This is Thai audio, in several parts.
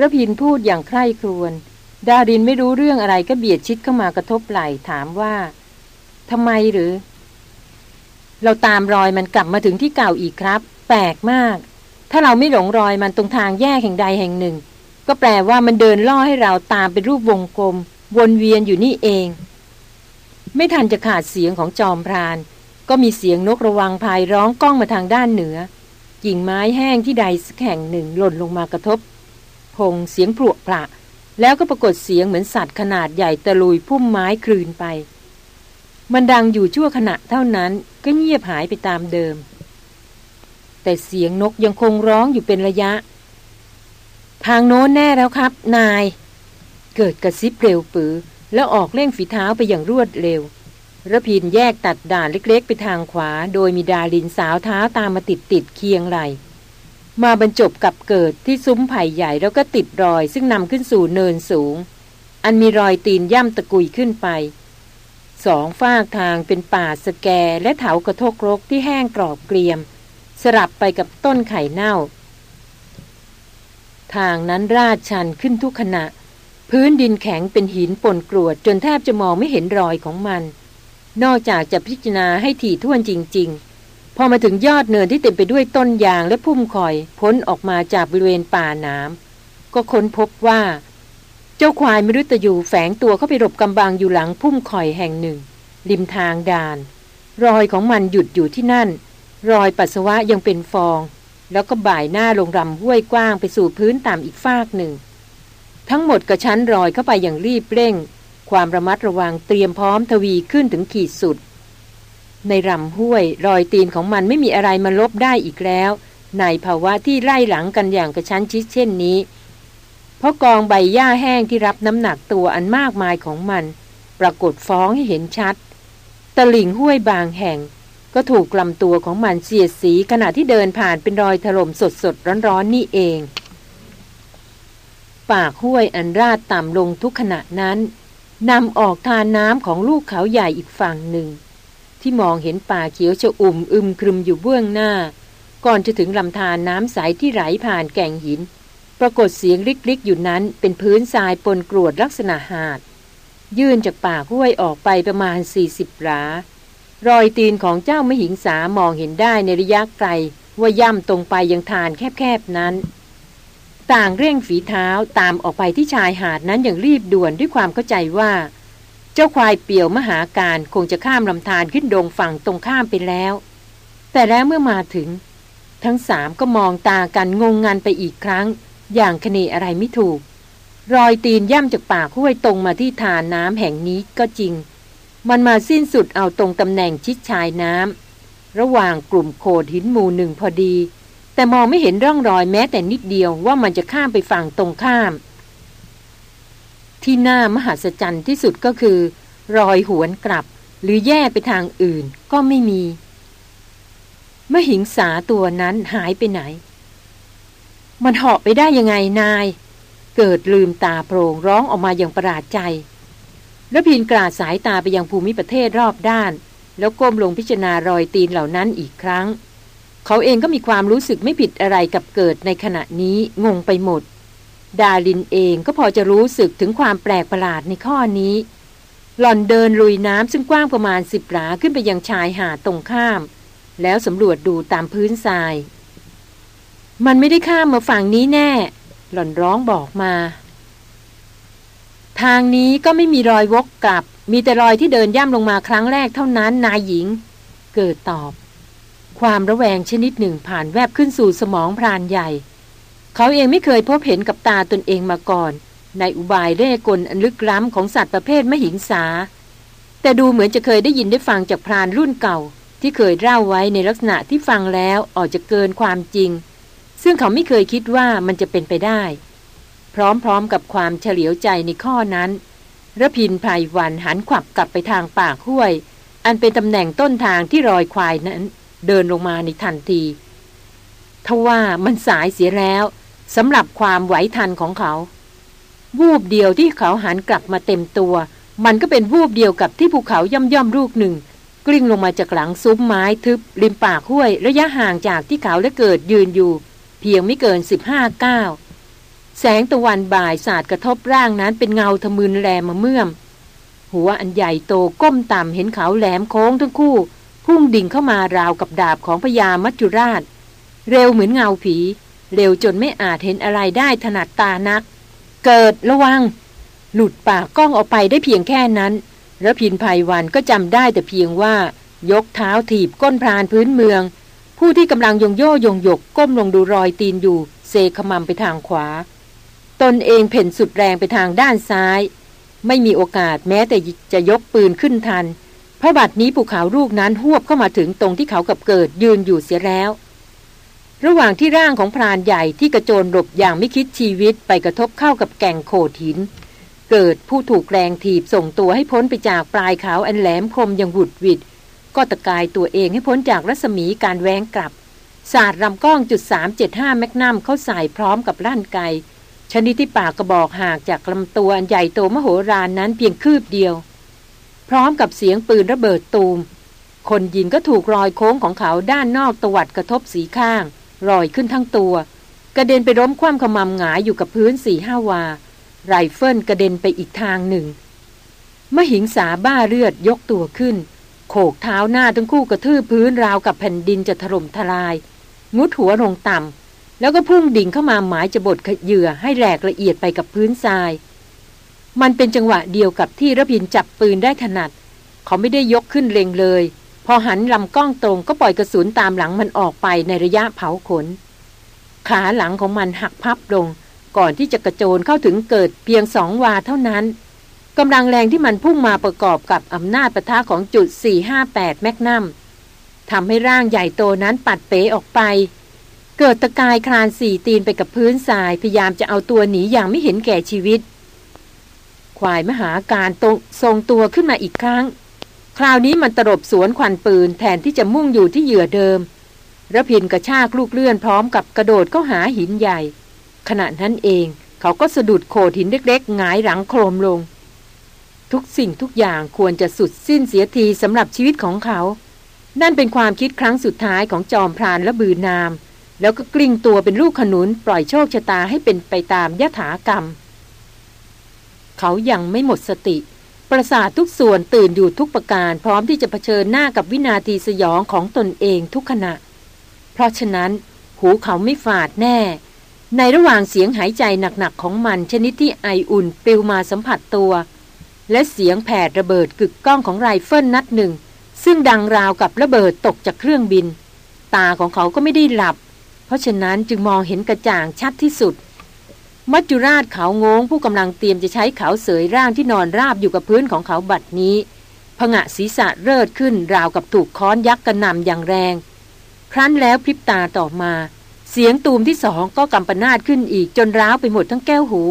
ระพินพูดอย่างใคร่ครวญดารินไม่รู้เรื่องอะไรก็เบียดชิดเข้ามากระทบไหล่ถามว่าทำไมหรือ เราตามรอยมันกลับมาถึงที่เก่าอีกครับ แปลกมาก ถ้าเราไม่หลงรอยมันตรงทางแยกแห่งใดแห่งหนึ่ง ก็แปลว่ามันเดินล่อให้เราตามเป็นรูปวงกลม วนเวียนอยู่นี่เอง ไม่ทันจะขาดเสียงของจอมพราน ก็มีเสียงนกระวังพายร้องก้องมาทางด้านเหนือกิ่งไม้แห้งที่ใดสักแห่งหนึ่งหล่นลงมากระทบ พงเสียงปลวกปละ แล้วก็ปรากฏเสียงเหมือนสัตว์ขนาดใหญ่ตะลุยพุ่มไม้คลืนไป มันดังอยู่ชั่วขณะเท่านั้นก็เงียบหายไปตามเดิม แต่เสียงนกยังคงร้องอยู่เป็นระยะ ทางโน้นแน่แล้วครับ นาย เกิดกระซิบเร็วปือ แล้วออกเล่งฝีเท้าไปอย่างรวดเร็วระพินแยกตัดด่านเล็กๆ ไปทางขวา โดยมีดาลินสาวเท้าตามมาติดติดเคียงไหล มาบรรจบกับเกิดที่ซุ้มไผ่ใหญ่แล้วก็ติดรอย ซึ่งนำขึ้นสู่เนินสูง อันมีรอยตีนย่ำตะกุยขึ้นไปสองฝากทางเป็นป่าสแกและเถากระทกรกที่แห้งกรอบเกรียม สลับไปกับต้นไข่เน่า ทางนั้นราดชันขึ้นทุกขณะ พื้นดินแข็งเป็นหินปนกรวดจนแทบจะมองไม่เห็นรอยของมัน นอกจากจะพิจารณาให้ถี่ถ้วนจริง ๆ พอมาถึงยอดเนินที่เต็มไปด้วยต้นยางและพุ่มคอยพ้นออกมาจากบริเวณป่าน้ำก็ค้นพบว่า เจ้าควายมฤตยูแฝงตัวเข้าไปหลบกำบังอยู่หลังพุ่มคอยแห่งหนึ่ง ริมทางด่าน รอยของมันหยุดอยู่ที่นั่น รอยปัสสาวะยังเป็นฟอง แล้วก็บ่ายหน้าลงรำห้วยกว้างไปสู่พื้นต่ำอีกฟากหนึ่ง ทั้งหมดกระชั้นรอยเข้าไปอย่างรีบเร่ง ความระมัดระวังเตรียมพร้อมทวีขึ้นถึงขีดสุด ในรำห้วย รอยตีนของมันไม่มีอะไรมาลบได้อีกแล้ว ในภาวะที่ไล่หลังกันอย่างกระชั้นชิดเช่นนี้ เพราะกองใบหญ้าแห้งที่รับน้ำหนักตัวอันมากมายของมัน ปรากฏฟ้องให้เห็นชัด ตะลิ่งห้วยบางแห่ง ก็ถูกลำตัวของมันเสียดสีขณะที่เดินผ่านเป็นรอยถล่มสดสดร้อนๆนนี่เอง ปากห้วยอันราดต่ำลงทุกขณะนั้นนำออกทานน้ำของลูกเขาใหญ่อีกฝั่งหนึ่ง ที่มองเห็นป่าเขียวชอุ่มอึมครึมอยู่เบื้องหน้า ก่อนจะถึงลำธารน้ำใสที่ไหลผ่านแก่งหิน ปรากฏเสียงริกๆอยู่นั้นเป็นพื้นทรายปนกรวดลักษณะหาด ยื่นจากป่าห้วยออกไปประมาณ 40หลารอยตีนของเจ้ามหิงสามองเห็นได้ในระยะไกล ว่าย่ำตรงไปยังทานแคบๆนั้น ต่างเร่งฝีเท้าตามออกไปที่ชายหาดนั้นอย่างรีบด่วนด้วยความเข้าใจว่า เจ้าควายเปี่ยวมหาการคงจะข้ามลำธารขึ้นดงฝั่งตรงข้ามไปแล้ว แต่แล้วเมื่อมาถึง ทั้งสามก็มองตากันงงงันไปอีกครั้ง อย่างคเนอะไรไม่ถูก รอยตีนย่ำจากปากห้วยตรงมาที่ทานน้ำแห่งนี้ก็จริง มันมาสิ้นสุดเอาตรงตำแหน่งชิดชายน้ำระหว่างกลุ่มโขดหินหมู่หนึ่งพอดี แต่มองไม่เห็นร่องรอยแม้แต่นิดเดียวว่ามันจะข้ามไปฝั่งตรงข้าม ที่น่ามหัศจรรย์ที่สุดก็คือ รอยหวนกลับ หรือแย่ไปทางอื่นก็ไม่มีมหิงสาตัวนั้นหายไปไหน มันเหาะไปได้ยังไงนาย เกิดลืมตาโพรงร้องออกมาอย่างประหลาดใจ แล้วพินกราดสายตาไปยังภูมิประเทศรอบด้าน แล้วก้มลงพิจารณารอยตีนเหล่านั้นอีกครั้ง เขาเองก็มีความรู้สึกไม่ผิดอะไรกับเกิดในขณะนี้งงไปหมด ดาลินเองก็พอจะรู้สึกถึงความแปลกประหลาดในข้อนี้ หล่อนเดินลุยน้ำซึ่งกว้างประมาณสิบหลาขึ้นไปยังชายหาดตรงข้าม แล้วสำรวจดูตามพื้นทราย มันไม่ได้ข้ามมาฝั่งนี้แน่ หล่อนร้องบอกมา ทางนี้ก็ไม่มีรอยวกกลับ มีแต่รอยที่เดินย่ำลงมาครั้งแรกเท่านั้นนายหญิง เกิดตอบ ความระแวงชนิดหนึ่งผ่านแวบขึ้นสู่สมองพรานใหญ่ เขาเองไม่เคยพบเห็นกับตาตนเองมาก่อน ในอุบายเร่กลอันลึกล้ำของสัตว์ประเภทมหิงสา แต่ดูเหมือนจะเคยได้ยินได้ฟังจากพรานรุ่นเก่า ที่เคยเล่าไว้ในลักษณะที่ฟังแล้วออกจะเกินความจริง ซึ่งเขาไม่เคยคิดว่ามันจะเป็นไปได้ พร้อมๆกับความเฉลียวใจในข้อนั้นระพินภายวันหันขวับกลับไปทางปากห้วย อันเป็นตำแหน่งต้นทางที่รอยควายนั้น เดินลงมาในทันทีทว่ามันสายเสียแล้ว สำหรับความไหวทันของเขา วูบเดียวที่เขาหันกลับมาเต็มตัว มันก็เป็นวูบเดียวกับที่ภูเขาย่อมย่อมลูกหนึ่ง กลิ้งลงมาจากหลังซุ้มไม้ทึบ ริมปากห้วยระยะห่างจากที่เขาและเกิดยืนอยู่ เพียงไม่เกินสิบห้าก้าวแสงตะวันบ่ายสาดกระทบร่างนั้นเป็นเงาทะมึนแลมาเมื่อม หัวอันใหญ่โตก้มต่ำเห็นเขาแหลมโค้งทั้งคู่ พุ่งดิ่งเข้ามาราวกับดาบของพญามัจจุราช เร็วเหมือนเงาผี เร็วจนไม่อาจเห็นอะไรได้ถนัดตานัก เกิดระวัง หลุดปากกล้องออกไปได้เพียงแค่นั้นระพินภัยวันก็จำได้แต่เพียงว่า ยกเท้าถีบก้นพรานพื้นเมือง ผู้ที่กำลังยงโย่ยงยกก้มลงดูรอยตีนอยู่ เซขมำไปทางขวา ตนเองเพ่นสุดแรงไปทางด้านซ้าย ไม่มีโอกาสแม้แต่จะยกปืนขึ้นทัน เพราะบัดนี้ภูเขาลูกนั้นหวบเข้ามาถึงตรงที่เขากับเกิดยืนอยู่เสียแล้ว ระหว่างที่ร่างของพรานใหญ่ที่กระโจนหลบอย่างไม่คิดชีวิตไปกระทบเข้ากับแก่งโขดหิน เกิดผู้ถูกแรงถีบส่งตัวให้พ้นไปจากปลายเขาอันแหลมคมอย่างหุดวิด ก็ตะกายตัวเองให้พ้นจากรัศมีการแวงกลับสาดลำกล้องจุด375แมกนัมเข้าใส่พร้อมกับล่านไกชนิดที่ปากกระบอกห่างจากลำตัวอันใหญ่โตมโหฬารนนั้นเพียงคืบเดียว พร้อมกับเสียงปืนระเบิดตูม คนยิงก็ถูกรอยโค้งของเขาด้านนอกตวัดกระทบสีข้าง รอยขึ้นทั้งตัว กระเด็นไปล้มคว่ำขมำหงายอยู่กับพื้นสี่ห้าวา ไรเฟิลกระเด็นไปอีกทางหนึ่งมหิงสาบ้าเลือดยกตัวขึ้น โขกเท้าหน้าทั้งคู่กระทืบพื้นราวกับแผ่นดินจะถล่มทลายงุดหัวลงต่ำแล้วก็พุ่งดิ่งเข้ามาหมายจะบดเหยื่อให้แหลกละเอียดไปกับพื้นทราย มันเป็นจังหวะเดียวกับที่ระพินจับปืนได้ถนัด เขาไม่ได้ยกขึ้นเล็งเลย พอหันลำกล้องตรงก็ปล่อยกระสุนตามหลังมันออกไปในระยะเผาขน ขาหลังของมันหักพับลง ก่อนที่จะกระโจนเข้าถึงเกิดเพียงสองวาเท่านั้นกำลังแรงที่มันพุ่งมาประกอบกับอำนาจประทะของจุด 458 แมกนัมทำให้ร่างใหญ่โตนั้นปัดเป๋ออกไป เกิดตะกายคลานสี่ตีนไปกับพื้นทรายพยายามจะเอาตัวหนีอย่างไม่เห็นแก่ชีวิต ควายมหาการตรงทรงตัวขึ้นมาอีกครั้ง คราวนี้มันตรบสวนควันปืนแทนที่จะมุ่งอยู่ที่เหยื่อเดิมระพินกระชากลูกเลื่อนพร้อมกับกระโดดเข้าหาหินใหญ่ ขณะนั้นเองเขาก็สะดุดโขดหินเล็กๆหงายหลังโครมลง ทุกสิ่งทุกอย่างควรจะสุดสิ้นเสียทีสำหรับชีวิตของเขา นั่นเป็นความคิดครั้งสุดท้ายของจอมพรานและบือนาม แล้วก็กลิ้งตัวเป็นลูกขนุนปล่อยโชคชะตาให้เป็นไปตามยถากรรม เขายังไม่หมดสติ ประสาททุกส่วนตื่นอยู่ทุกประการ พร้อมที่จะเผชิญหน้ากับวินาทีสยองของตนเองทุกขณะ เพราะฉะนั้น หูเขาไม่ฝาดแน่ ในระหว่างเสียงหายใจหนักๆของมันชนิดที่ไออุ่นปลิวมาสัมผัสตัว และเสียงแผดระเบิดกึกก้องของไรเฟิลนัดหนึ่ง ซึ่งดังราวกับระเบิดตกจากเครื่องบิน ตาของเขาก็ไม่ได้หลับ เพราะฉะนั้นจึงมองเห็นกระจ่างชัดที่สุด มัจจุราชเขางงผู้กำลังเตรียมจะใช้เขาเสยร่างที่นอนราบอยู่กับพื้นของเขาบัดนี้ผงะศีรษะเริดขึ้นราวกับถูกค้อนยักษ์กระหน่ำอย่างแรง ครั้นแล้วพริบตาต่อมา เสียงตูมที่สองก็กำปนาดขึ้นอีกจนร้าวไปหมดทั้งแก้วหู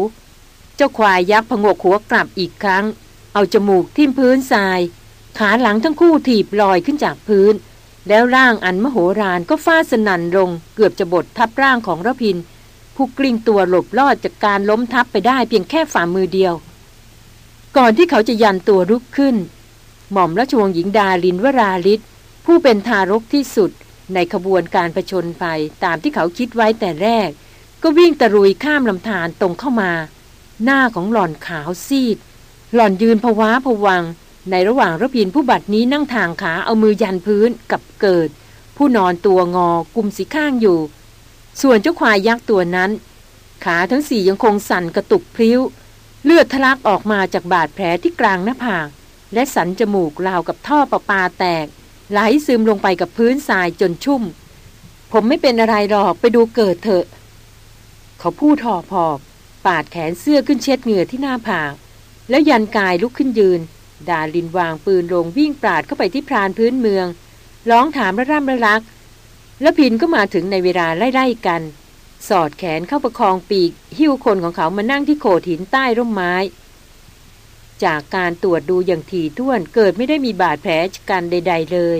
เจ้าควายยักษ์ผงกหัวกลับอีกครั้ง เอาจมูกทิ่มพื้นทราย ขาหลังทั้งคู่ถีบลอยขึ้นจากพื้น แล้วร่างอันมโหฬารก็ฟาดสนั่นลงเกือบจะบดทับร่างของระพิน ผู้กลิ้งตัวหลบลอดจากการล้มทับไปได้เพียงแค่ฝ่ามือเดียว ก่อนที่เขาจะยันตัวรุกขึ้น หม่อมราชวงศ์หญิงดาลินวราลิศผู้เป็นทารกที่สุดในขบวนการประชนไปตามที่เขาคิดไว้แต่แรก ก็วิ่งตะรุยข้ามลำธารตรงเข้ามา หน้าของหล่อนขาวซีด หล่อนยืนพวาพวัง ในระหว่างระพินผู้บัดนี้นั่งทางขาเอามือยันพื้นกับเกิด ผู้นอนตัวงอกุมสีข้างอยู่ ส่วนเจ้าควายยักษ์ตัวนั้น ขาทั้งสี่ยังคงสั่นกระตุกพริ้ว เลือดทะลักออกมาจากบาดแผลที่กลางหน้าผากและสันจมูกราวกับท่อประปาแตก ไหลซึมลงไปกับพื้นทรายจนชุ่ม ผมไม่เป็นอะไรหรอกไปดูเกิดเถอะ เขาพูดหอบหอบปาดแขนเสื้อขึ้นเช็ดเหงื่อที่หน้าผากแล้วยันกายลุกขึ้นยืน ดาลินวางปืนลงวิ่งปราดเข้าไปที่พรานพื้นเมือง ร้องถามระร่ำระลัก แล้วพินก็มาถึงในเวลาไล่ๆกัน สอดแขนเข้าประคองปีก หิ้วคนของเขามานั่งที่โขดหินใต้ร่มไม้ จากการตรวจดูอย่างถี่ถ้วนเกิดไม่ได้มีบาดแผลกันใด ๆ เลย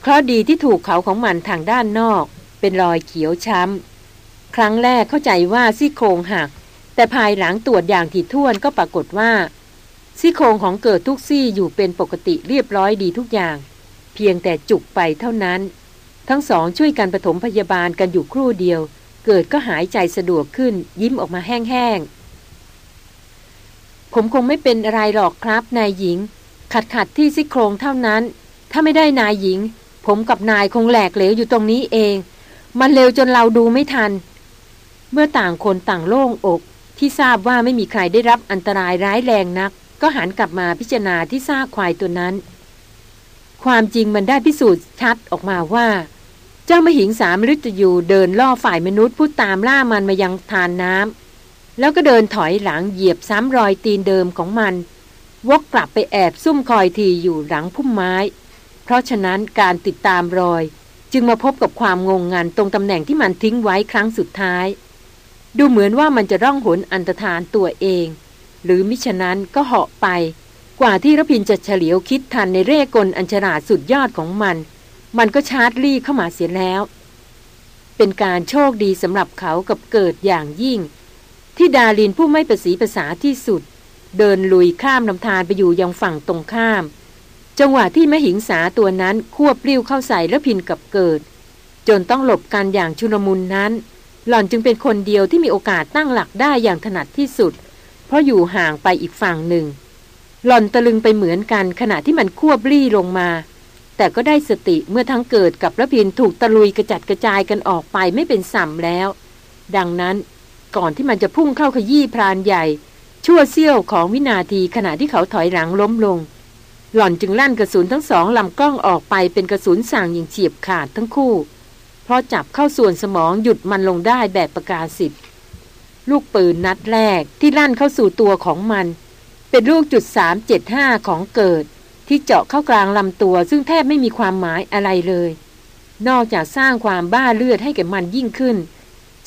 เพราะดีที่ถูกเขาของมันทางด้านนอก เป็นรอยเขียวช้ำ ครั้งแรกเข้าใจว่าซี่โครงหัก แต่ภายหลังตรวจอย่างถี่ถ้วนก็ปรากฏว่าซี่โครงของเกิดทุกซี่อยู่เป็นปกติเรียบร้อยดีทุกอย่าง เพียงแต่จุกไปเท่านั้น ทั้งสองช่วยกันปฐมพยาบาลกันอยู่ครู่เดียว เกิดก็หายใจสะดวกขึ้น ยิ้มออกมาแห้งๆ ผมคงไม่เป็นอะไรหรอกครับนายหญิง ขัดขัดที่ซี่โครงเท่านั้น ถ้าไม่ได้นายหญิง ผมกับนายคงแหลกเหลวอยู่ตรงนี้เอง มันเร็วจนเราดูไม่ทัน เมื่อต่างคนต่างโล่งอกที่ทราบว่าไม่มีใครได้รับอันตรายร้ายแรงนัก ก็หันกลับมาพิจารณาที่ซากควายตัวนั้น ความจริงมันได้พิสูจน์ชัดออกมาว่า จ้ามหิงสามฤตยูเดินล่อฝ่ายมนุษย์ผู้ตามล่ามันมายังทานน้ำแล้วก็เดินถอยหลังเหยียบซ้ำรอยตีนเดิมของมัน วกกลับไปแอบซุ่มคอยทีอยู่หลังพุ่มไม้ เพราะฉะนั้นการติดตามรอย จึงมาพบกับความงงงันตรงตำแหน่งที่มันทิ้งไว้ครั้งสุดท้าย ดูเหมือนว่ามันจะร่องหนอันตรธานตัวเอง หรือมิฉะนั้นก็เหาะไป กว่าที่รพินจะเฉลียวคิดทันในเร่กลอัญชราสุดยอดของมัน มันก็ชาร์จรี่เข้ามาเสียแล้ว เป็นการโชคดีสำหรับเขากับเกิดอย่างยิ่ง ที่ดาลินผู้ไม่ประสีภาษาที่สุด เดินลุยข้ามลำธารไปอยู่ยังฝั่งตรงข้าม จังหวะที่มหิงสาตัวนั้นควบปลิ้วเข้าใส่และพินกับเกิด จนต้องหลบกันอย่างชุนมุนนั้น หล่อนจึงเป็นคนเดียวที่มีโอกาสตั้งหลักได้อย่างถนัดที่สุด เพราะอยู่ห่างไปอีกฝั่งหนึ่ง หล่อนตะลึงไปเหมือนกันขณะที่มันควบปลี้ลงมา แต่ก็ได้สติเมื่อทั้งเกิดกับระพินถูกตะลุยกระจัดกระจายกันออกไปไม่เป็นสัมแล้ว ดังนั้นก่อนที่มันจะพุ่งเข้าขยี้พรานใหญ่ ชั่วเสี้ยวของวินาทีขณะที่เขาถอยหลังล้มลง หล่อนจึงลั่นกระสุนทั้งสองลำกล้องออกไปเป็นกระสุนสั่งย่างเฉียบขาดทั้งคู่ เพราะจับเข้าส่วนสมองหยุดมันลงได้แบบประกาศสิทธิ์ลูกปืนนัดแรกที่ลั่นเข้าสู่ตัวของมัน เป็นลูกจุดสามเจ็ดห้าของเกิด ที่เจาะเข้ากลางลำตัว ซึ่งแทบไม่มีความหมายอะไรเลย นอกจากสร้างความบ้าเลือดให้แก่มันยิ่งขึ้น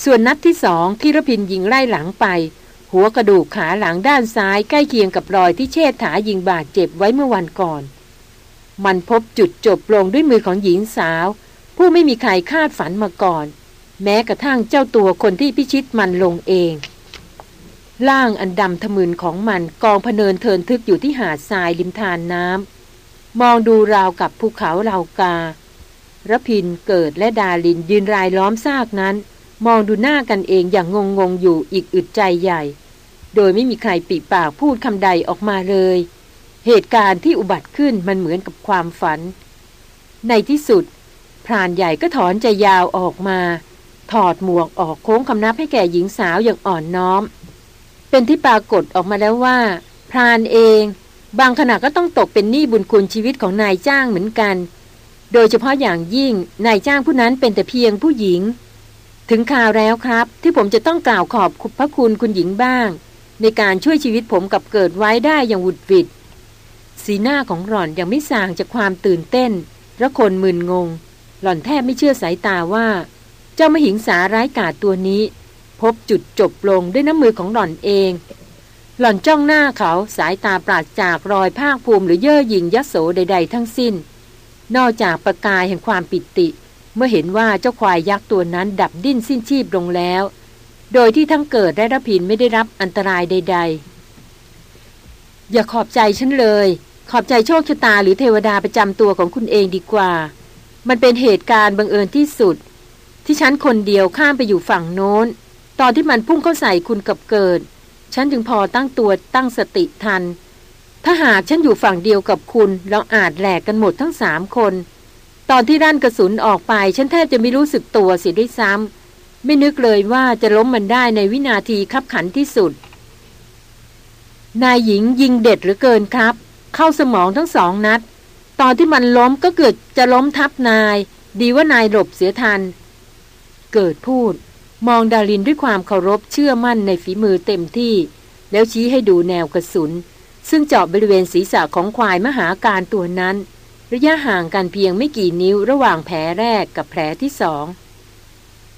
ส่วนนัดที่สองที่ระพินยิงไล่หลังไป หัวกระดูกขาหลังด้านซ้ายใกล้เคียงกับรอยที่เชษฐายิงบาดเจ็บไว้เมื่อวันก่อน มันพบจุดจบลงด้วยมือของหญิงสาว ผู้ไม่มีใครคาดฝันมาก่อน แม้กระทั่งเจ้าตัวคนที่พิชิตมันลงเอง ล่างอันดำทะมึนของมันกองพเนินเทินทึกอยู่ที่หาดทรายริมทานน้ำมองดูราวกับภูเขาราวการะพินเกิดและดาลินยืนรายล้อมซากนั้น มองดูหน้ากันเองอย่างงงงอยู่อีกอึดใจใหญ่ โดยไม่มีใครปิปากพูดคำใดออกมาเลย เหตุการณ์ที่อุบัติขึ้นมันเหมือนกับความฝัน ในที่สุด พรานใหญ่ก็ถอนใจยาวออกมา ถอดหมวกออกโค้งคำนับให้แก่หญิงสาวอย่างอ่อนน้อม เป็นที่ปรากฏออกมาแล้วว่า พรานเอง บางขณะก็ต้องตกเป็นหนี้บุญคุณชีวิตของนายจ้างเหมือนกัน โดยเฉพาะอย่างยิ่งนายจ้างผู้นั้นเป็นแต่เพียงผู้หญิง ถึงข่าวแล้วครับ ที่ผมจะต้องกล่าวขอบคุณพระคุณคุณหญิงบ้าง ในการช่วยชีวิตผมกับเกิดไว้ได้อย่างวุดวิดสีหน้าของหล่อนยังไม่สางจากความตื่นเต้นระคนมึนงง หล่อนแทบไม่เชื่อสายตาว่า เจ้ามหิงสาร้ายกาจตัวนี้ พบจุดจบลงด้วยน้ำมือของหล่อนเอง หล่อนจ้องหน้าเขาสายตาปราศจากรอยภาคภูมิหรือเย่อหยิ่งยโสใด ๆ ทั้งสิ้น นอกจากประกายแห่งความปิติ เมื่อเห็นว่าเจ้าควายยักษ์ตัวนั้นดับดิ้นสิ้นชีพลงแล้ว โดยที่ทั้งเกิดและรพินไม่ได้รับอันตรายใด ๆ อย่าขอบใจฉันเลย ขอบใจโชคชะตาหรือเทวดาประจำตัวของคุณเองดีกว่า มันเป็นเหตุการณ์บังเอิญที่สุดที่ฉันคนเดียวข้ามไปอยู่ฝั่งโน้น ตอนที่มันพุ่งเข้าใส่คุณกับเกิด ฉันจึงพอตั้งตัวตั้งสติทัน ถ้าหากฉันอยู่ฝั่งเดียวกับคุณ เราอาจแหลกกันหมดทั้งสามคน ตอนที่ด้านกระสุนออกไป ฉันแทบจะไม่รู้สึกตัวเสียด้วยซ้ำไม่นึกเลยว่าจะล้มมันได้ในวินาทีคับขันที่สุด นายหญิงยิงเด็ดหรือเกินครับ เข้าสมองทั้งสองนัด ตอนที่มันล้มก็เกิดจะล้มทับนาย ดีว่านายหลบเสียทัน เกิดพูด มองดารินด้วยความเคารพเชื่อมั่นในฝีมือเต็มที่ แล้วชี้ให้ดูแนวกระสุน ซึ่งเจาะบริเวณศีรษะของควายมหาการตัวนั้น ระยะห่างกันเพียงไม่กี่นิ้วระหว่างแผลแรกกับแผลที่สอง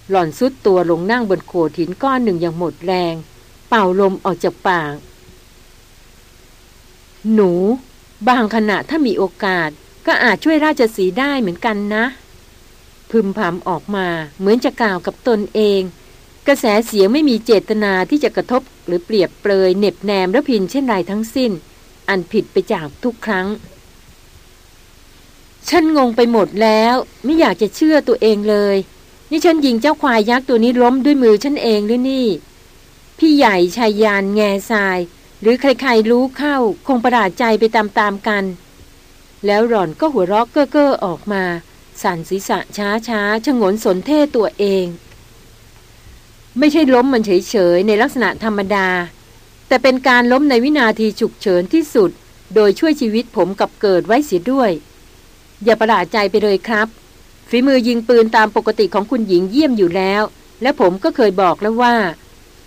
หล่อนซุดตัวลงนั่งบนโขดหินก้อนหนึ่งอย่างหมดแรง เป่าลมออกจากปาก หนู บางขณะถ้ามีโอกาสก็อาจช่วยราชสีได้เหมือนกันนะ พึมพำออกมา เหมือนจะกล่าวกับตนเอง กระแสเสียงไม่มีเจตนาที่จะกระทบหรือเปรียบเปรยเน็บแนมและพินเช่นไรทั้งสิ้น อันผิดไปจากทุกครั้ง ฉันงงไปหมดแล้ว ไม่อยากจะเชื่อตัวเองเลย นี่ฉันยิงเจ้าควายยักษ์ตัวนี้ล้มด้วยมือฉันเองหรือนี่ พี่ใหญ่ชายยานแง่ทราย หรือใครๆรู้เข้า คงประหลาดใจไปตามๆกัน แล้วหล่อนก็หัวเราะเก้อเก้อออกมา สั่นศีรษะช้าช้าชงนสนเท่ตัวเอง ไม่ใช่ล้มมันเฉยๆ ในลักษณะธรรมดา แต่เป็นการล้มในวินาทีฉุกเฉินที่สุด โดยช่วยชีวิตผมกับเกิดไว้เสียด้วย อย่าประหลาดใจไปเลยครับ ฝีมือยิงปืนตามปกติของคุณหญิงเยี่ยมอยู่แล้ว และผมก็เคยบอกแล้วว่า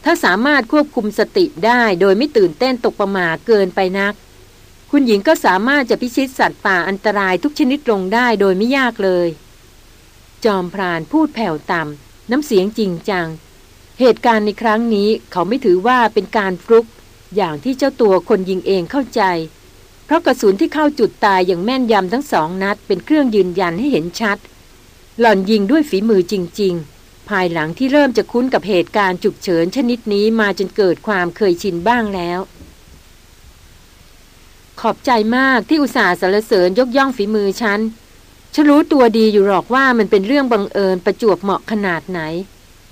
ถ้าสามารถควบคุมสติได้โดยไม่ตื่นเต้นตกประมาเกินไปนัก คุณหญิงก็สามารถจะพิชิตสัตว์ป่าอันตรายทุกชนิดลงได้โดยไม่ยากเลย จอมพรานพูดแผ่วต่ำน้ำเสียงจริงจัง เหตุการณ์ในครั้งนี้เขาไม่ถือว่าเป็นการฟลุก อย่างที่เจ้าตัวคนยิงเองเข้าใจ เพราะกระสุนที่เข้าจุดตายอย่างแม่นยำทั้งสองนัด เป็นเครื่องยืนยันให้เห็นชัด หล่อนยิงด้วยฝีมือจริง ๆ ภายหลังที่เริ่มจะคุ้นกับเหตุการณ์ฉุกเฉินชนิดนี้มาจนเกิดความเคยชินบ้างแล้ว ขอบใจมากที่อุตส่าห์สรรเสริญยกย่องฝีมือฉันฉันรู้ตัวดีอยู่หรอกว่ามันเป็นเรื่องบังเอิญประจวบเหมาะขนาดไหน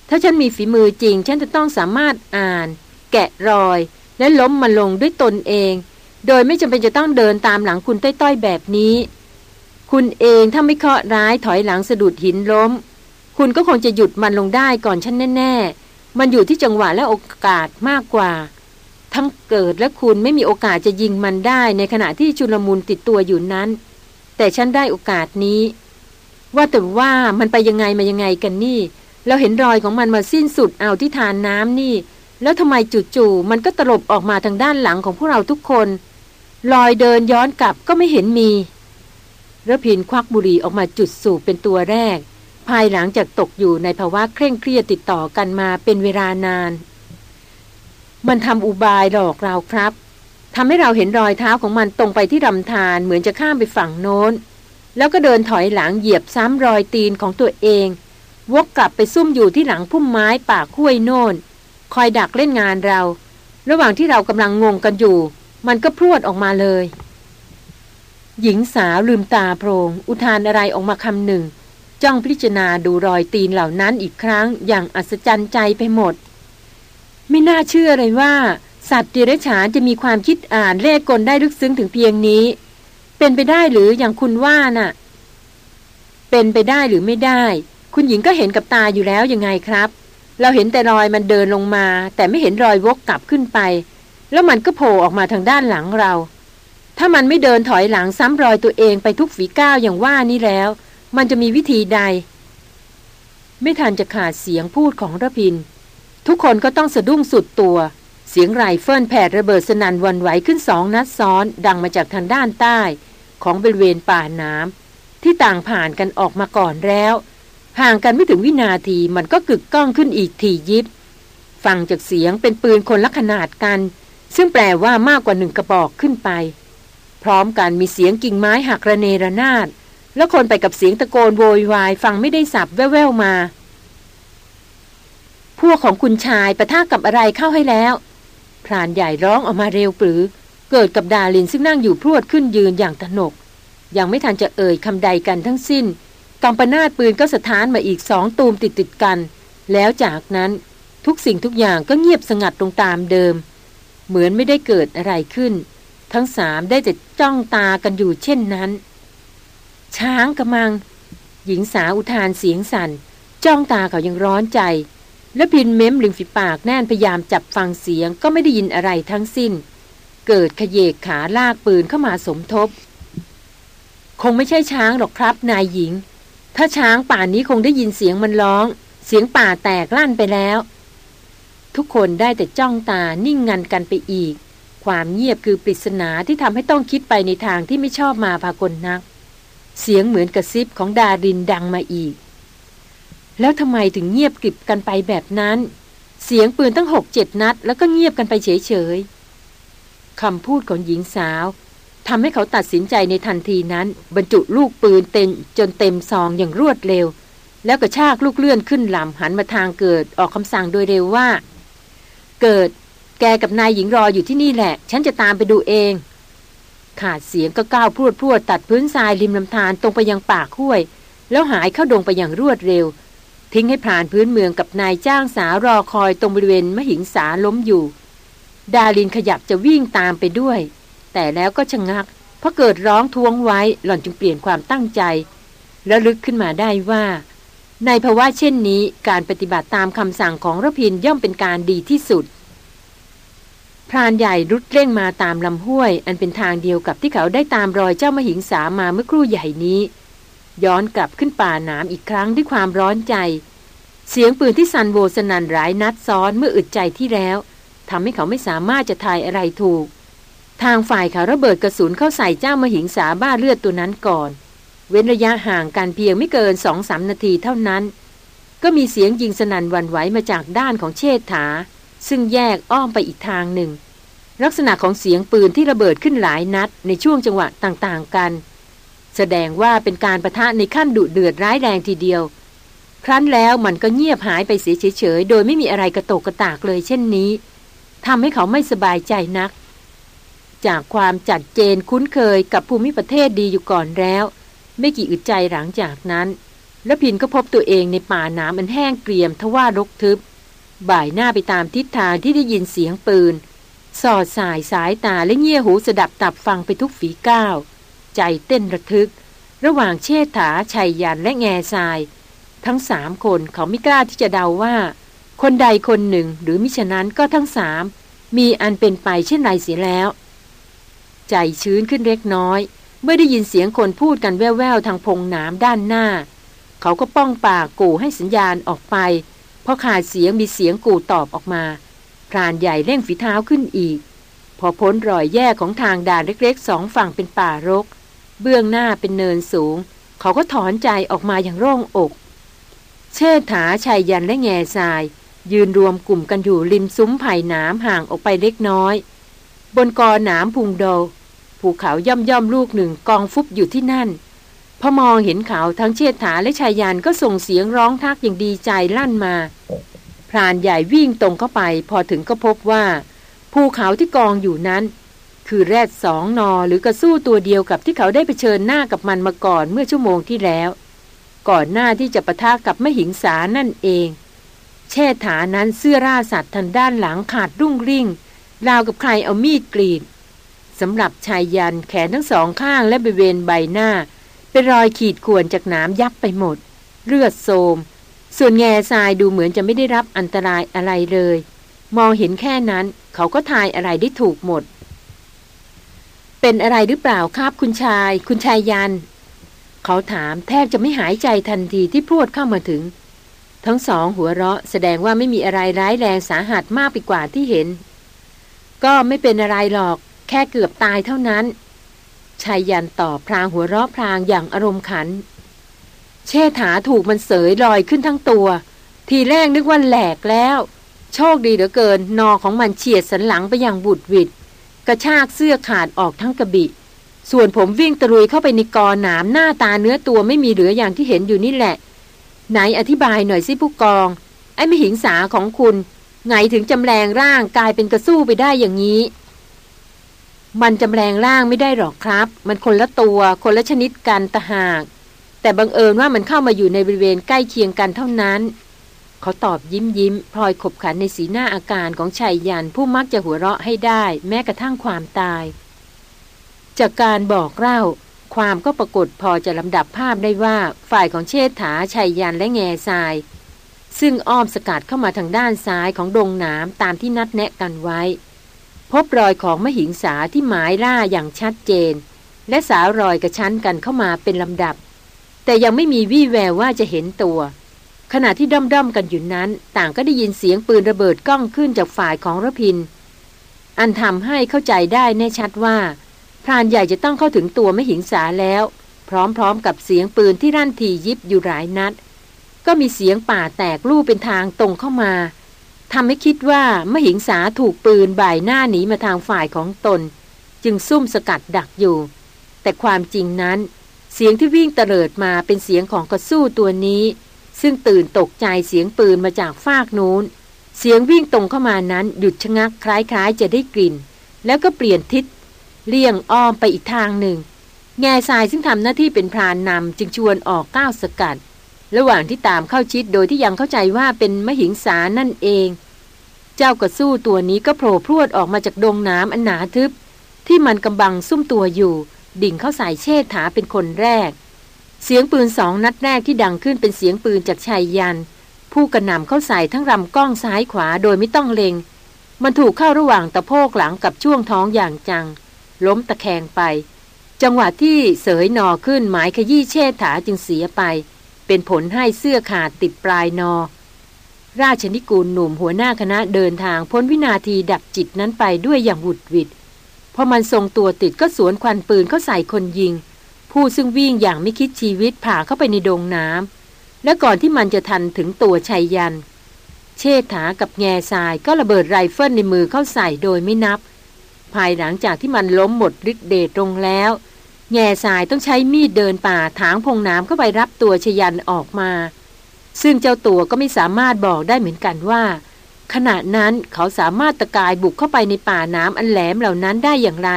ถ้าฉันมีฝีมือจริง ฉันจะต้องสามารถอ่าน แกะรอย และล้มมันลงด้วยตนเอง โดยไม่จำเป็นจะต้องเดินตามหลังคุณต้อยๆแบบนี้ คุณเองถ้าไม่เคาะร้ายถอยหลังสะดุดหินล้ม คุณก็คงจะหยุดมันลงได้ก่อนฉันแน่ ๆ มันอยู่ที่จังหวะและโอกาสมากกว่า ทั้งเกิดและคุณไม่มีโอกาสจะยิงมันได้ในขณะที่ชุลมุนติดตัวอยู่นั้น แต่ฉันได้โอกาสนี้ ว่าแต่ว่ามันไปยังไงมายังไงกันนี่ เราเห็นรอยของมันมาสิ้นสุดเอาที่ทานน้ำนี่ แล้วทำไมจู่ๆมันก็ตลบออกมาทางด้านหลังของพวกเราทุกคนรอยเดินย้อนกลับก็ไม่เห็นมีระพินควักบุหรี่ออกมาจุดสูบเป็นตัวแรก ภายหลังจากตกอยู่ในภาวะเคร่งเครียดติดต่อกันมาเป็นเวลานาน มันทำอุบายหลอกเราครับทำให้เราเห็นรอยเท้าของมันตรงไปที่ลำธารเหมือนจะข้ามไปฝั่งโน้น แล้วก็เดินถอยหลังเหยียบซ้ำรอยตีนของตัวเอง วกกลับไปซุ่มอยู่ที่หลังพุ่มไม้ป่าคุ้ยโน่น คอยดักเล่นงานเรา ระหว่างที่เรากำลังงงกันอยู่ มันก็พรวดออกมาเลย หญิงสาวลืมตาโพรง อุทานอะไรออกมาคำหนึ่ง จ้องพิจารณาดูรอยตีนเหล่านั้นอีกครั้งอย่างอัศจรรย์ใจไปหมด ไม่น่าเชื่อเลยว่า สัตว์เดรัจฉานจะมีความคิดอ่านเลขกลได้ลึกซึ้งถึงเพียงนี้ เป็นไปได้หรืออย่างคุณว่าน่ะ เป็นไปได้หรือไม่ได้ คุณหญิงก็เห็นกับตาอยู่แล้วยังไงครับ เราเห็นแต่รอยมันเดินลงมา แต่ไม่เห็นรอยวกกลับขึ้นไป แล้วมันก็โผล่ออกมาทางด้านหลังเรา ถ้ามันไม่เดินถอยหลังซ้ำรอยตัวเองไปทุกฝีก้าวอย่างว่านี่แล้ว มันจะมีวิธีใด ไม่ทันจะขาดเสียงพูดของระพิน ทุกคนก็ต้องสะดุ้งสุดตัว เสียงไรเฟิลแผดระเบิดสนั่นวันไหวขึ้นสองนัดซ้อน ดังมาจากทางด้านใต้ ของบริเวณป่าน้ำที่ต่างผ่านกันออกมาก่อนแล้ว ห่างกันไม่ถึงวินาทีมันก็กึกก้องขึ้นอีกทียิบ ฟังจากเสียงเป็นปืนคนละขนาดกัน ซึ่งแปลว่ามากกว่าหนึ่งกระบอกขึ้นไป พร้อมกันมีเสียงกิ่งไม้หักระเนระนาดแล้วคนไปกับเสียงตะโกนโวยวายฟังไม่ได้สับแว่วๆมา พวกของคุณชายประท่ากับอะไรเข้าให้แล้วพรานใหญ่ร้องออกมาเร็วปรือ เกิดกับดาลินซึ่งนั่งอยู่พรวดขึ้นยืนอย่างตนก ยังไม่ทันจะเอ่ยคำใดกันทั้งสิ้นกำปนาดปืนก็สถานมาอีกสองตูมติดติดกัน แล้วจากนั้นทุกสิ่งทุกอย่างก็เงียบสงัดตรงตามเดิม เหมือนไม่ได้เกิดอะไรขึ้น ทั้งสามได้แต่จ้องตากันอยู่เช่นนั้น ช้างกระมัง หญิงสาวอุทานเสียงสัน่น จ้องตาเขายังร้อนใจ และพินเม้มริมฝีปากแน่นพยายามจับฟังเสียงก็ไม่ได้ยินอะไรทั้งสิ้น เกิดขยเยกขาลากปืนเข้ามาสมทบ คงไม่ใช่ช้างหรอกครับนายหญิง ถ้าช้างป่านนี้คงได้ยินเสียงมันร้อง เสียงป่าแตกลั่นไปแล้ว ทุกคนได้แต่จ้องตานิ่งงันกันไปอีก ความเงียบคือปริศนาที่ทำให้ต้องคิดไปในทางที่ไม่ชอบมาพากลนัก เสียงเหมือนกระซิบของดารินดังมาอีก แล้วทำไมถึงเงียบกริบกันไปแบบนั้น เสียงปืนตั้งหกเจ็ดนัด แล้วก็เงียบกันไปเฉยๆคำพูดของหญิงสาวทำให้เขาตัดสินใจในทันทีนั้น บรรจุลูกปืนเต็มจนเต็มซองอย่างรวดเร็ว แล้วกระชากลูกเลื่อนขึ้นลำหันมาทางเกิดออกคำสั่งโดยเร็วว่า เกิด แกกับนายหญิงรออยู่ที่นี่แหละ ฉันจะตามไปดูเอง ขาดเสียงก็ก้าวพรวดพรวดตัดพื้นทรายริมลำธารตรงไปยังปากห้วย แล้วหายเข้าดงไปอย่างรวดเร็ว ทิ้งให้ผ่านพื้นเมืองกับนายจ้างสาวรอคอยตรงบริเวณมหิงสาล้มอยู่ ดาลินขยับจะวิ่งตามไปด้วย แต่แล้วก็ชะงัก เพราะเกิดร้องทวงไว้หล่อนจึงเปลี่ยนความตั้งใจ แล้วลึกขึ้นมาได้ว่า ในภาวะเช่นนี้การปฏิบัติตามคำสั่งของระพินย่อมเป็นการดีที่สุดพรานใหญ่รุดเร่งมาตามลำห้วย อันเป็นทางเดียวกับที่เขาได้ตามรอยเจ้ามหิงสามาเมื่อครู่ใหญ่นี้ ย้อนกลับขึ้นป่าหนามอีกครั้งด้วยความร้อนใจ เสียงปืนที่สันโวสนันหลายนัดซ้อนเมื่ออึดใจที่แล้วทำให้เขาไม่สามารถจะทายอะไรถูก ทางฝ่ายเขาระเบิดกระสุนเข้าใส่เจ้ามหิงสาบ้าเลือดตัวนั้นก่อน เว้นระยะห่างกันเพียงไม่เกินสองสามนาทีเท่านั้น ก็มีเสียงยิงสนันวันไหวมาจากด้านของเชษฐา ซึ่งแยกอ้อมไปอีกทางหนึ่ง ลักษณะของเสียงปืนที่ระเบิดขึ้นหลายนัดในช่วงจังหวะต่างๆกัน แสดงว่าเป็นการประทะในขั้นดุเดือดร้ายแรงทีเดียว ครั้นแล้วมันก็เงียบหายไปเสียเฉยๆ โดยไม่มีอะไรกระตกกระตากเลยเช่นนี้ทำให้เขาไม่สบายใจนัก จากความจัดเจนคุ้นเคยกับภูมิประเทศดีอยู่ก่อนแล้ว ไม่กี่อึดใจหลังจากนั้นแล้วพินก็พบตัวเองในป่าหนามอันแห้งเกรียมทว่ารกทึบ บ่ายหน้าไปตามทิศทางที่ได้ยินเสียงปืน สอดสายสายตาและเงี่ยหูสดับตับฟังไปทุกฝีก้าว ใจเต้นระทึก ระหว่างเชษฐาชัยยันและแง่ทราย ทั้งสามคนเขาไม่กล้าที่จะเดาว่า คนใดคนหนึ่งหรือมิฉะนั้นก็ทั้งสามมีอันเป็นไปเช่นไรเสียแล้ว ใจชื้นขึ้นเล็กน้อย เมื่อได้ยินเสียงคนพูดกันแว่วๆทางพงน้ำด้านหน้า เขาก็ป้องปากกู่ให้สัญญาณออกไปพอขาดเสียงมีเสียงกู่ตอบออกมาพรานใหญ่เร่งฝีเท้าขึ้นอีก พอพ้นรอยแยกของทางด่านเล็กๆสองฝั่งเป็นป่ารก เบื้องหน้าเป็นเนินสูง เขาก็ถอนใจออกมาอย่างโล่งอก เชิดถาชายยันและแง่ทราย ยืนรวมกลุ่มกันอยู่ริมซุ้มไผ่น้ำห่างออกไปเล็กน้อย บนกอหนามพุงโดภูเขาย่อมย่อมลูกหนึ่งกองฟุบอยู่ที่นั่นพอมองเห็นเขาทั้งเชิดถาและชายยันก็ส่งเสียงร้องทักอย่างดีใจลั่นมา พรานใหญ่วิ่งตรงเข้าไป พอถึงก็พบว่า ภูเขาที่กองอยู่นั้น คือแรดสองนอหรือกระสู้ตัวเดียวกับที่เขาได้เผชิญหน้ากับมันมาก่อนเมื่อชั่วโมงที่แล้ว ก่อนหน้าที่จะปะทะกับมหิงสานั่นเอง แช่ฐานั้นเสื้อราสัตว์ทางด้านหลังขาดรุ่งริ่งราวกับใครเอามีดกรีดสำหรับชายยันแขนทั้งสองข้างและบริเวณใบหน้า เป็นรอยขีดข่วนจากน้ำยับไปหมด เลือดโสม ส่วนแง่ทรายดูเหมือนจะไม่ได้รับอันตรายอะไรเลย มองเห็นแค่นั้นเขาก็ทายอะไรได้ถูกหมด เป็นอะไรหรือเปล่าครับคุณชาย คุณชายยัน เขาถามแทบจะไม่หายใจทันทีที่พรวดเข้ามาถึง ทั้งสองหัวเราะแสดงว่าไม่มีอะไรร้ายแรงสาหัสมากไปกว่าที่เห็น ก็ไม่เป็นอะไรหรอก แค่เกือบตายเท่านั้น ชายยันตอบพรางหัวเราะพรางอย่างอารมณ์ขัน เชษฐาถูกมันเสยลอยขึ้นทั้งตัว ทีแรกนึกว่าแหลกแล้ว โชคดีเหลือเกินนอของมันเฉียดสันหลังไปอย่างบุดวิด กระชากเสื้อขาดออกทั้งกระบิส่วนผมวิ่งตรุยเข้าไปในกอหนามหน้าตาเนื้อตัวไม่มีเหลืออย่างที่เห็นอยู่นี่แหละ ไหนอธิบายหน่อยสิผู้กอง ไอ้ม่หิงสาของคุณ ไงถึงจำแรงร่างกลายเป็นกระสู้ไปได้อย่างนี้ มันจำแรงร่างไม่ได้หรอกครับ มันคนละตัวคนละชนิดกันตะหาก แต่บังเอิญว่ามันเข้ามาอยู่ในบริเวณใกล้เคียงกันเท่านั้น เขาตอบยิ้มยิ้มพลอยขบขันในสีหน้าอาการของชายยันผู้มักจะหัวเราะให้ได้ แม้กระทั่งความตาย จากการบอกเล่า ความก็ปรากฏพอจะลำดับภาพได้ว่าฝ่ายของเชษฐาชายยันและแง่ทราย ซึ่งอ้อมสกัดเข้ามาทางด้านซ้ายของดงน้ำตามที่นัดแนะกันไว้ พบรอยของมหิงสาที่หมายล่าอย่างชัดเจน และสาวรอยกระชั้นกันเข้ามาเป็นลำดับ แต่ยังไม่มีวี่แววว่าจะเห็นตัว ขณะที่ด้อมด้อมกันอยู่นั้น ต่างก็ได้ยินเสียงปืนระเบิดก้องขึ้นจากฝ่ายของระพิน อันทำให้เข้าใจได้แน่ชัดว่า พรานใหญ่จะต้องเข้าถึงตัวไม่หิงสาแล้ว พร้อมๆกับเสียงปืนที่รั่นทียิบอยู่หลายนัด ก็มีเสียงป่าแตกลู่เป็นทางตรงเข้ามาทำให้คิดว่ามหิงสาถูกปืนบ่ายหน้าหนีมาทางฝ่ายของตน จึงซุ่มสกัดดักอยู่ แต่ความจริงนั้น เสียงที่วิ่งเตลิดมาเป็นเสียงของกระสู้ตัวนี้ ซึ่งตื่นตกใจเสียงปืนมาจากฟากนู้น เสียงวิ่งตรงเข้ามานั้นหยุดชะงักคล้ายๆ จะได้กลิ่น แล้วก็เปลี่ยนทิศเลี่ยงอ้อมไปอีกทางหนึ่ง แง่ทรายซึ่งทำหน้าที่เป็นพรานนำจึงชวนออกก้าวสกัด ระหว่างที่ตามเข้าชิดโดยที่ยังเข้าใจว่าเป็นมหิงสานั่นเอง เจ้ากระสู้ตัวนี้ก็โผล่พรวดออกมาจากดงน้ำอันหนาทึบ ที่มันกำบังซุ่มตัวอยู่ ดิ่งเข้าใส่เชษฐาเป็นคนแรก เสียงปืนสองนัดแรกที่ดังขึ้นเป็นเสียงปืนจากชายยัน ผู้กระหน่ำเข้าใส่ทั้งรำกล้องซ้ายขวาโดยไม่ต้องเลงมันถูกเข้าระหว่างตะโพกหลังกับช่วงท้องอย่างจัง ล้มตะแคงไป จังหวะที่เสยนอขึ้นหมายขยี้เชษฐาจึงเสียไป เป็นผลให้เสื้อขาดติดปลายนอ ราชนิกูลหนุ่มหัวหน้าคณะเดินทางพ้นวินาทีดับจิตนั้นไปด้วยอย่างหวุดหวิดพอมันทรงตัวติดก็สวนควันปืนเข้าใส่คนยิง ผู้ซึ่งวิ่งอย่างไม่คิดชีวิตผ่าเข้าไปในดงหนามและก่อนที่มันจะทันถึงตัวไชยยันต์ เชษฐากับแง่ทรายก็ระเบิดไรเฟิลในมือเข้าใส่โดยไม่นับ ภายหลังจากที่มันล้มหมดฤทธิ์เดชลงแล้ว แง่ทรายต้องใช้มีดเดินป่าถางพงน้ำเข้าไปรับตัวชยันออกมา ซึ่งเจ้าตัวก็ไม่สามารถบอกได้เหมือนกันว่าขณะนั้นเขาสามารถตะกายบุกเข้าไปในป่าน้ำอันแหลมเหล่านั้นได้อย่างไร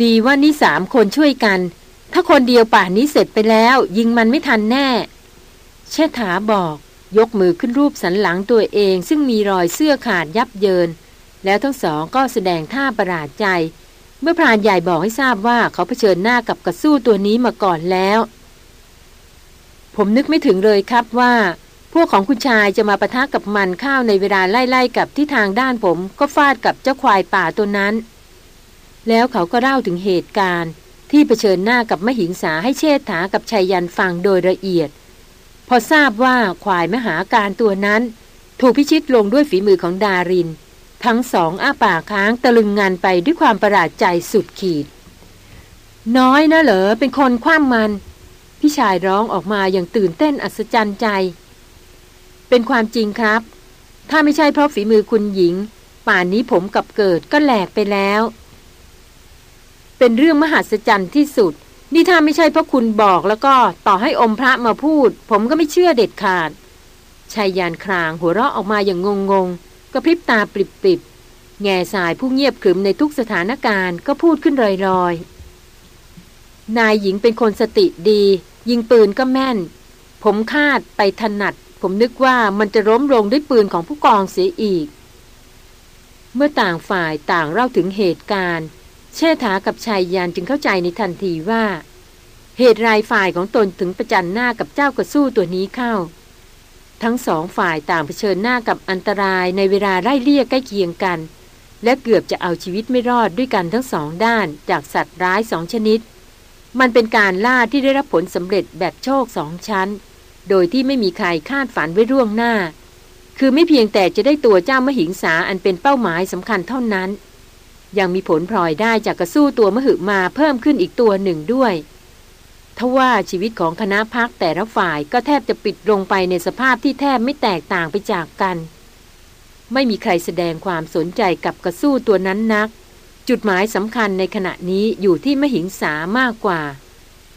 ดีว่านี่สามคนช่วยกัน ถ้าคนเดียวป่านนี้เสร็จไปแล้ว ยิงมันไม่ทันแน่ เชษฐาบอก ยกมือขึ้นรูปสันหลังตัวเอง ซึ่งมีรอยเสื้อขาดยับเยิน แล้วทั้งสองก็แสดงท่าประหลาดใจ เมื่อพรานใหญ่บอกให้ทราบว่าเขาเผชิญหน้ากับกระสู้ตัวนี้มาก่อนแล้ว ผมนึกไม่ถึงเลยครับว่า พวกของคุณชายจะมาประทะกับมันข้าวในเวลาไล่ๆกับที่ทางด้านผม ก็ฟาดกับเจ้าควายป่าตัวนั้น แล้วเขาก็เล่าถึงเหตุการณ์ ที่เผชิญหน้ากับมหิงสาให้เชษฐากับชายยันฟังโดยละเอียด พอทราบว่าควายมหาการตัวนั้น ถูกพิชิตลงด้วยฝีมือของดาริน ทั้งสองอ้าปากค้างตะลึงงานไปด้วยความประหลาดใจสุดขีด น้อยนะเหรอเป็นคนคว้ามัน พี่ชายร้องออกมาอย่างตื่นเต้นอัศจรรย์ใจ เป็นความจริงครับ ถ้าไม่ใช่เพราะฝีมือคุณหญิง ป่านนี้ผมกับเกิดก็แหลกไปแล้ว เป็นเรื่องมหัศจรรย์ที่สุด นี่ถ้าไม่ใช่เพราะคุณบอกแล้วก็ต่อให้อมพระมาพูด ผมก็ไม่เชื่อเด็ดขาดชายยานครางหัวเราะออกมาอย่างงงงกระพริบตาปริบๆ แง่สายผู้เงียบขรึมในทุกสถานการณ์ก็พูดขึ้นลอยๆ นายหญิงเป็นคนสติดี ยิงปืนก็แม่น ผมคาดไปถนัด ผมนึกว่ามันจะล้มลงด้วยปืนของผู้กองเสียอีก เมื่อต่างฝ่ายต่างเล่าถึงเหตุการณ์ เชษฐากับชายยานจึงเข้าใจในทันทีว่า เหตุรายฝ่ายของตนถึงประจันหน้ากับเจ้ากระสู้ตัวนี้เข้า ทั้งสองฝ่ายต่างเผชิญหน้ากับอันตรายในเวลาไล่เลี่ยใกล้เคียงกัน และเกือบจะเอาชีวิตไม่รอดด้วยกันทั้งสองด้านจากสัตว์ร้ายสองชนิด มันเป็นการล่าที่ได้รับผลสำเร็จแบบโชคสองชั้น โดยที่ไม่มีใครคาดฝันไว้ร่วงหน้า คือไม่เพียงแต่จะได้ตัวเจ้ามหิงสาอันเป็นเป้าหมายสำคัญเท่านั้น ยังมีผลพลอยได้จากกระสู้ตัวมหึมาเพิ่มขึ้นอีกตัวหนึ่งด้วยทว่าชีวิตของคณะพักแต่ละฝ่ายก็แทบจะปิดลงไปในสภาพที่แทบไม่แตกต่างไปจากกัน ไม่มีใครแสดงความสนใจกับกระสู้ตัวนั้นนัก จุดหมายสำคัญในขณะนี้อยู่ที่มหิงสามากกว่า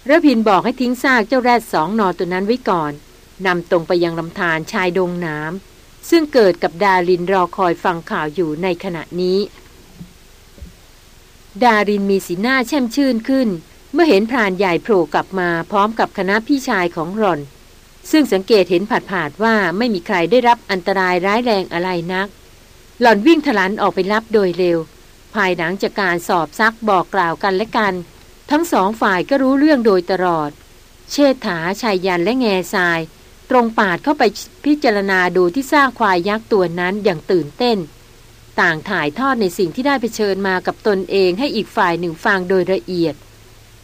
ระพินบอกให้ทิ้งซากเจ้าแรดสองนอตัวนั้นไว้ก่อนนำตรงไปยังลำธารชายดงน้ำซึ่งเกิดกับดาลินรอคอยฟังข่าวอยู่ในขณะนี้ ดารินมีสีหน้าแช่มชื่นขึ้น เมื่อเห็นพรานใหญ่โผล่กลับมาพร้อมกับคณะพี่ชายของหล่อน ซึ่งสังเกตเห็นผาดผาดว่าไม่มีใครได้รับอันตรายร้ายแรงอะไรนัก หล่อนวิ่งทะลันออกไปรับโดยเร็ว ภายหลังจากการสอบซักบอกกล่าวกันและกัน ทั้งสองฝ่ายก็รู้เรื่องโดยตลอด เชษฐาชายยันและแง่ทราย ตรงปาดเข้าไปพิจารณาดูที่สร้างควายยักษ์ตัวนั้นอย่างตื่นเต้น ต่างถ่ายทอดในสิ่งที่ได้ไปเชิญมากับตนเองให้อีกฝ่ายหนึ่งฟังโดยละเอียด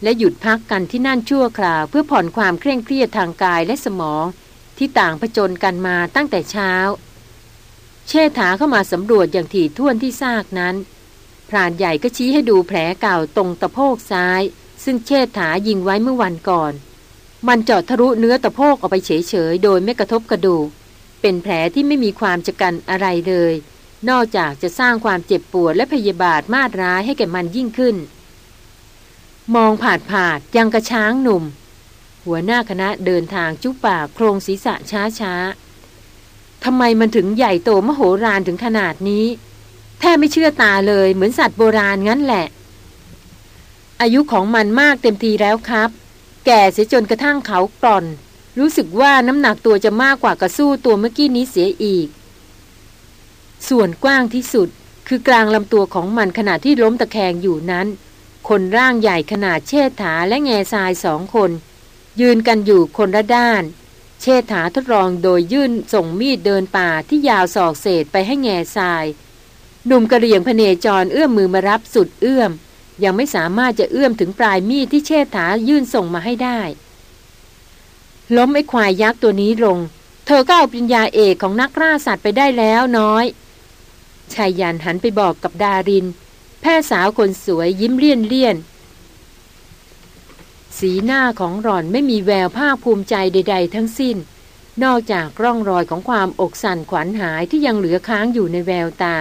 และหยุดพักกันที่นั่นชั่วคราว เพื่อผ่อนความเคร่งเครียดทางกายและสมอง ที่ต่างผจญกันมาตั้งแต่เช้า เชษฐาเข้ามาสำรวจอย่างถี่ถ้วนที่ซากนั้นพรานใหญ่ก็ชี้ให้ดูแผลเก่าตรงตะโพกซ้าย ซึ่งเชษฐายิงไว้เมื่อวันก่อน มันเจาะทะลุเนื้อตะโพกออกไปเฉยๆโดยไม่กระทบกระดูกเป็นแผลที่ไม่มีความจะกันอะไรเลย นอกจากจะสร้างความเจ็บปวดและพยาบาทมาดร้ายให้แก่มันยิ่งขึ้น มองผาดผาดยังกระช้างหนุ่ม หัวหน้าคณะเดินทางจุป่าโครงศีรษะช้าช้าทำไมมันถึงใหญ่โตมโหฬารถึงขนาดนี้ แทบไม่เชื่อตาเลยเหมือนสัตว์โบราณงั้นแหละ อายุของมันมากเต็มทีแล้วครับ แก่เสียจนกระทั่งเขากร่อน รู้สึกว่าน้ำหนักตัวจะมากกว่ากระสู้ตัวเมื่อกี้นี้เสียอีก ส่วนกว้างที่สุด คือกลางลำตัวของมันขณะที่ล้มตะแคงอยู่นั้น คนร่างใหญ่ขนาดเชษฐาและแง่ทรายสองคน ยืนกันอยู่คนละด้าน เชษฐาทดลองโดยยื่นส่งมีดเดินป่าที่ยาวศอกเศษไปให้แง่ทรายหนุ่มกระเรียงพเนจรเอื้อมมือมารับสุดเอื้อม ยังไม่สามารถจะเอื้อมถึงปลายมีดที่เชษฐายื่นส่งมาให้ได้ ล้มไอ้ควายยักษ์ตัวนี้ลง เธอก็เอาปริญญาเอกของนักล่าสัตว์ไปได้แล้วน้อย ชายยันหันไปบอกกับดาริน แพทย์สาวคนสวยยิ้มเลี่ยนเลี่ยน สีหน้าของหล่อนไม่มีแววภาคภูมิใจใด ๆ ทั้งสิ้น นอกจากร่องรอยของความอกสั่นขวัญหายที่ยังเหลือค้างอยู่ในแววตา